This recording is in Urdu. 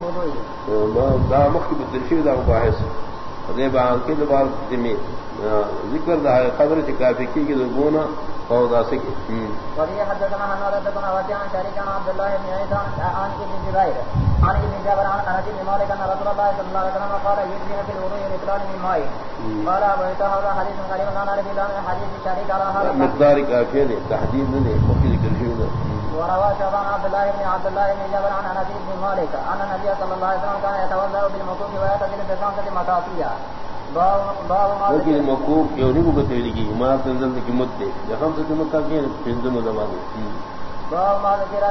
دا مخی بترشی دا مباحث. دے بان کے دوبار دمی ذکر دا قدر چی کافی کی کی دبونا فہو دا سکی وفي حدثنا عن حدثنا وفي عن شريك عن عبد الله بن عيسى عن ابن جبير عن ابن جابر عن انس بن مالك ان رسول الله صلى الله عليه وسلم قال يجزين في الوضوء رجلان من ماء. قال ابو عيسى هذا حديث غريب لا نعرف الا من حديث شريك على هذا مقدار کافی نے تحدید نے ذکر شی نے وروى شعبان عبد الله بن عبد الله بن جابر عن انس مالك ان النبي صلى الله عليه وسلم كان يتوضا بالمكوك ويعتزل بخمسه مكافيه لیکن مکوف کیوں نہیں کو تیری کی ما تنزل کی مت دے۔ ہم سے مکہ کے پنځه مو زمانه